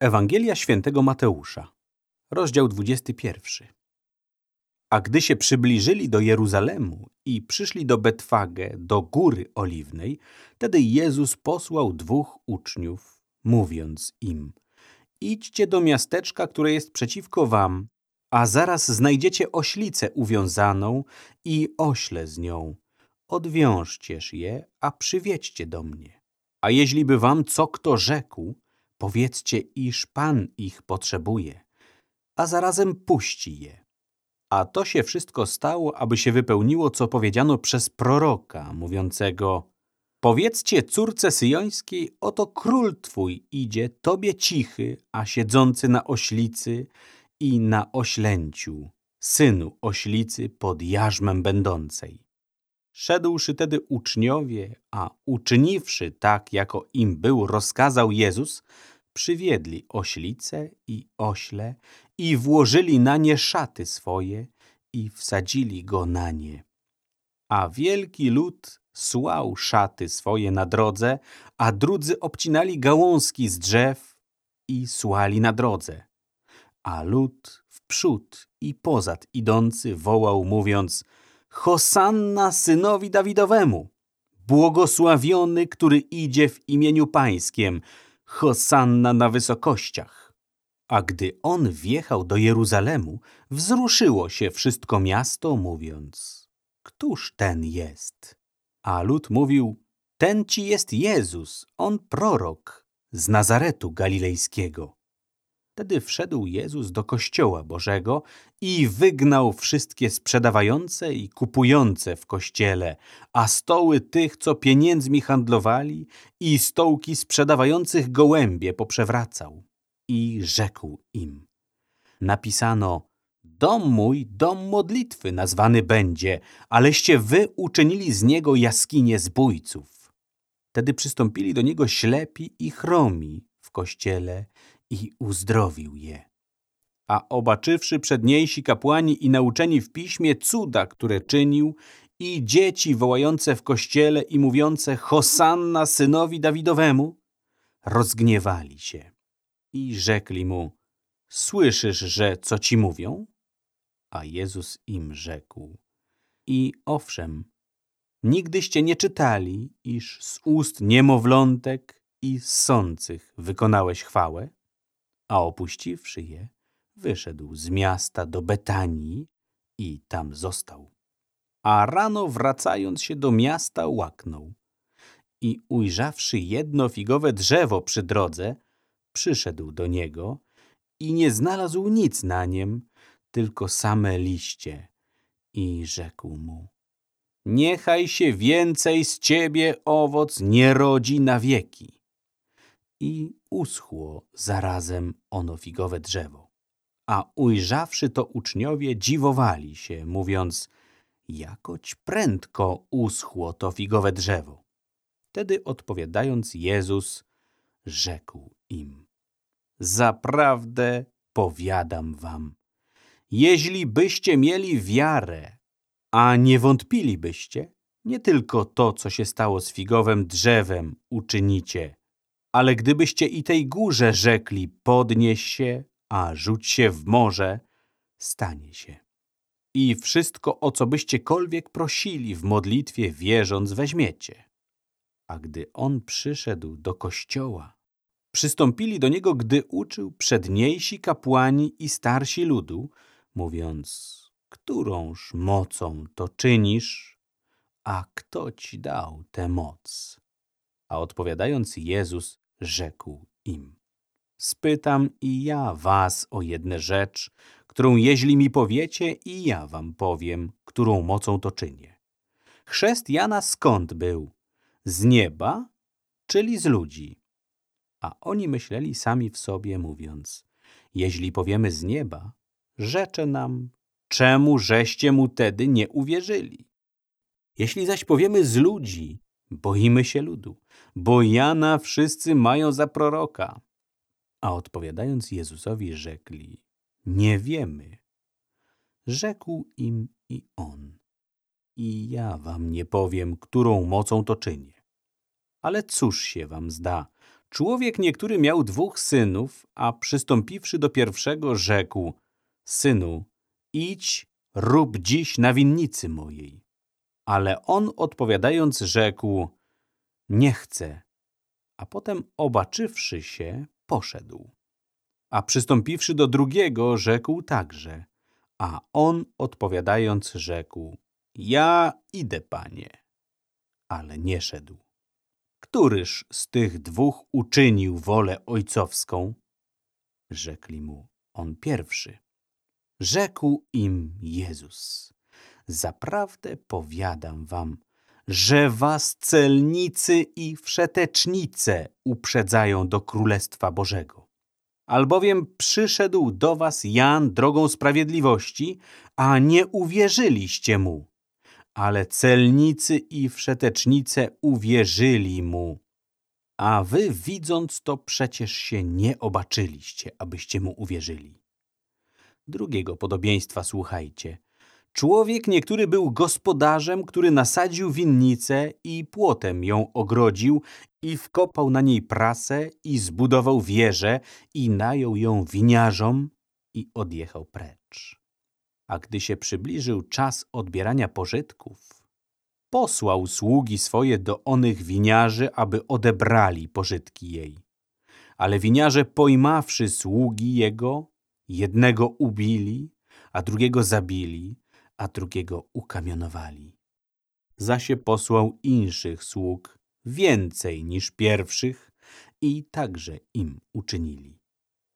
Ewangelia świętego Mateusza, rozdział 21. A gdy się przybliżyli do Jeruzalemu i przyszli do Betfagę, do Góry Oliwnej, wtedy Jezus posłał dwóch uczniów, mówiąc im Idźcie do miasteczka, które jest przeciwko wam, a zaraz znajdziecie oślicę uwiązaną i ośle z nią. Odwiążcież je, a przywiedźcie do mnie. A jeśli by wam co kto rzekł, Powiedzcie, iż Pan ich potrzebuje, a zarazem puści je. A to się wszystko stało, aby się wypełniło, co powiedziano przez proroka, mówiącego Powiedzcie córce syjońskiej, oto król twój idzie, tobie cichy, a siedzący na oślicy i na oślęciu, synu oślicy pod jarzmem będącej. Szedłszy tedy uczniowie, a uczyniwszy tak, jako im był rozkazał Jezus, przywiedli oślice i ośle i włożyli na nie szaty swoje i wsadzili go na nie. A wielki lud słał szaty swoje na drodze, a drudzy obcinali gałązki z drzew i słali na drodze. A lud w przód i pozad idący wołał, mówiąc – Hosanna synowi Dawidowemu. Błogosławiony, który idzie w imieniu Pańskiem. Hosanna na wysokościach. A gdy on wjechał do Jeruzalemu, wzruszyło się wszystko miasto, mówiąc, Któż ten jest? A lud mówił, ten ci jest Jezus, on prorok z Nazaretu Galilejskiego. Wtedy wszedł Jezus do kościoła Bożego i wygnał wszystkie sprzedawające i kupujące w kościele, a stoły tych, co pieniędzmi handlowali i stołki sprzedawających gołębie poprzewracał. I rzekł im, napisano, dom mój, dom modlitwy nazwany będzie, aleście wy uczynili z niego jaskinie zbójców. Wtedy przystąpili do niego ślepi i chromi w kościele i uzdrowił je. A obaczywszy przedniejsi kapłani i nauczeni w piśmie cuda, które czynił, i dzieci wołające w kościele i mówiące Hosanna synowi Dawidowemu, rozgniewali się i rzekli mu, słyszysz, że co ci mówią? A Jezus im rzekł, i owszem, nigdyście nie czytali, iż z ust niemowlątek i sących wykonałeś chwałę? A opuściwszy je, wyszedł z miasta do Betanii i tam został. A rano wracając się do miasta łaknął. I ujrzawszy jedno figowe drzewo przy drodze, przyszedł do niego i nie znalazł nic na niem, tylko same liście. I rzekł mu Niechaj się więcej z ciebie owoc nie rodzi na wieki i uschło zarazem ono figowe drzewo. A ujrzawszy to uczniowie dziwowali się, mówiąc, jakoć prędko uschło to figowe drzewo. Wtedy odpowiadając Jezus, rzekł im, zaprawdę powiadam wam, jeśli byście mieli wiarę, a nie wątpilibyście, nie tylko to, co się stało z figowym drzewem, uczynicie, ale gdybyście i tej górze rzekli, podnieś się, a rzuć się w morze, stanie się. I wszystko, o co byściekolwiek prosili w modlitwie wierząc, weźmiecie. A gdy on przyszedł do kościoła, przystąpili do niego, gdy uczył przedniejsi kapłani i starsi ludu, mówiąc, którąż mocą to czynisz, a kto ci dał tę moc? A odpowiadając Jezus rzekł im. Spytam i ja was o jedną rzecz, którą jeśli mi powiecie i ja wam powiem, którą mocą to czynię. Chrzest Jana skąd był? Z nieba, czyli z ludzi? A oni myśleli sami w sobie, mówiąc, jeśli powiemy z nieba, rzecze nam, czemu żeście mu tedy nie uwierzyli? Jeśli zaś powiemy z ludzi, Boimy się ludu, bo Jana wszyscy mają za proroka. A odpowiadając Jezusowi rzekli, nie wiemy. Rzekł im i on, i ja wam nie powiem, którą mocą to czynię. Ale cóż się wam zda, Człowiek niektóry miał dwóch synów, a przystąpiwszy do pierwszego rzekł, Synu, idź, rób dziś na winnicy mojej. Ale on odpowiadając rzekł, nie chcę. A potem obaczywszy się, poszedł. A przystąpiwszy do drugiego, rzekł także. A on odpowiadając rzekł, ja idę, panie. Ale nie szedł. Któryż z tych dwóch uczynił wolę ojcowską? Rzekli mu, on pierwszy. Rzekł im Jezus, zaprawdę powiadam wam, że was celnicy i wszetecznice uprzedzają do Królestwa Bożego. Albowiem przyszedł do was Jan drogą sprawiedliwości, a nie uwierzyliście mu. Ale celnicy i wszetecznice uwierzyli mu. A wy widząc to przecież się nie obaczyliście, abyście mu uwierzyli. Drugiego podobieństwa słuchajcie. Człowiek niektóry był gospodarzem, który nasadził winnicę i płotem ją ogrodził i wkopał na niej prasę i zbudował wieżę i najął ją winiarzom i odjechał precz. A gdy się przybliżył czas odbierania pożytków, posłał sługi swoje do onych winiarzy, aby odebrali pożytki jej. Ale winiarze pojmawszy sługi jego, jednego ubili, a drugiego zabili, a drugiego ukamionowali. Zasie posłał inszych sług, więcej niż pierwszych, i także im uczynili.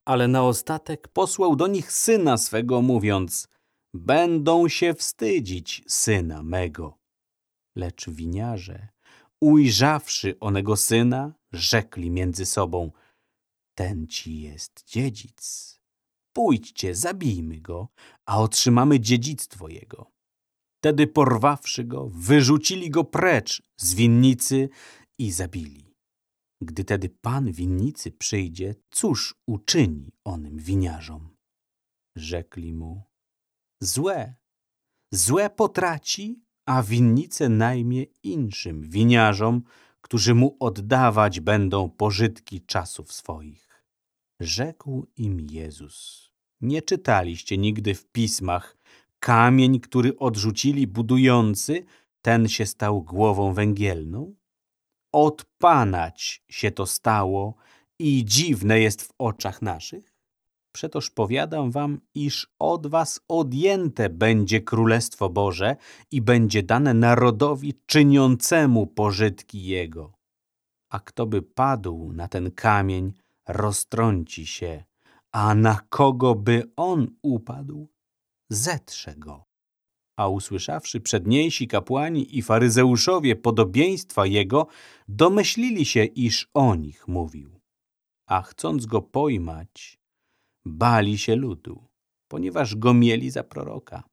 Ale na ostatek posłał do nich syna swego, mówiąc, będą się wstydzić syna mego. Lecz winiarze, ujrzawszy onego syna, rzekli między sobą, ten ci jest dziedzic Pójdźcie, zabijmy go, a otrzymamy dziedzictwo jego. Wtedy porwawszy go, wyrzucili go precz z winnicy i zabili. Gdy tedy pan winnicy przyjdzie, cóż uczyni onym winiarzom? Rzekli mu, złe, złe potraci, a winnicę najmie inszym winiarzom, którzy mu oddawać będą pożytki czasów swoich. Rzekł im Jezus. Nie czytaliście nigdy w pismach, kamień, który odrzucili budujący, ten się stał głową węgielną? Odpanać się to stało i dziwne jest w oczach naszych? Przetoż powiadam wam, iż od was odjęte będzie Królestwo Boże i będzie dane narodowi czyniącemu pożytki Jego. A kto by padł na ten kamień, roztrąci się, a na kogo by on upadł, zetrze go. A usłyszawszy przedniejsi kapłani i faryzeuszowie podobieństwa jego, domyślili się, iż o nich mówił. A chcąc go pojmać, bali się ludu, ponieważ go mieli za proroka.